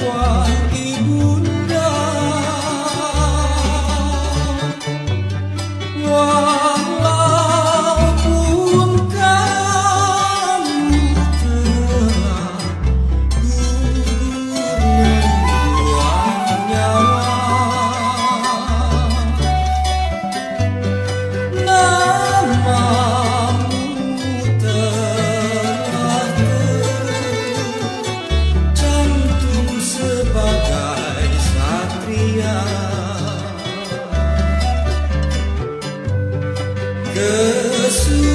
parfois 这是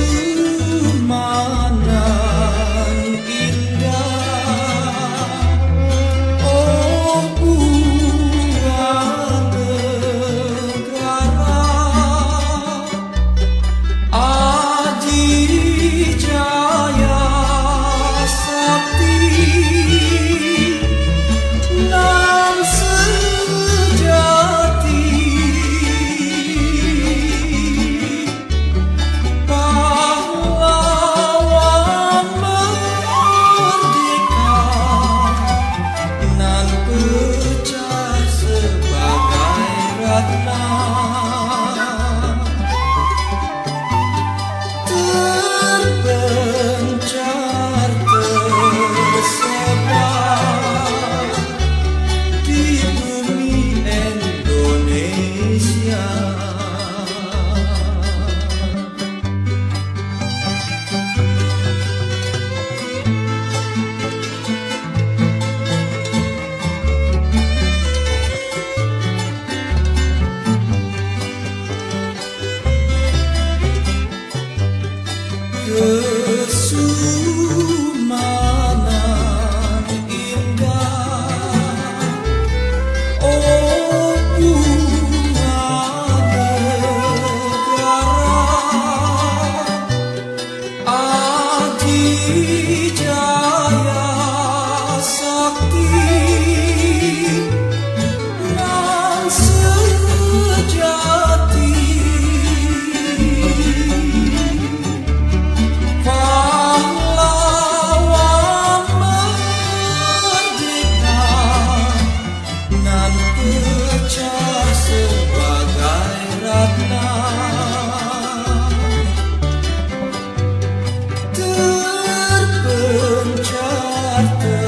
그 수. heart.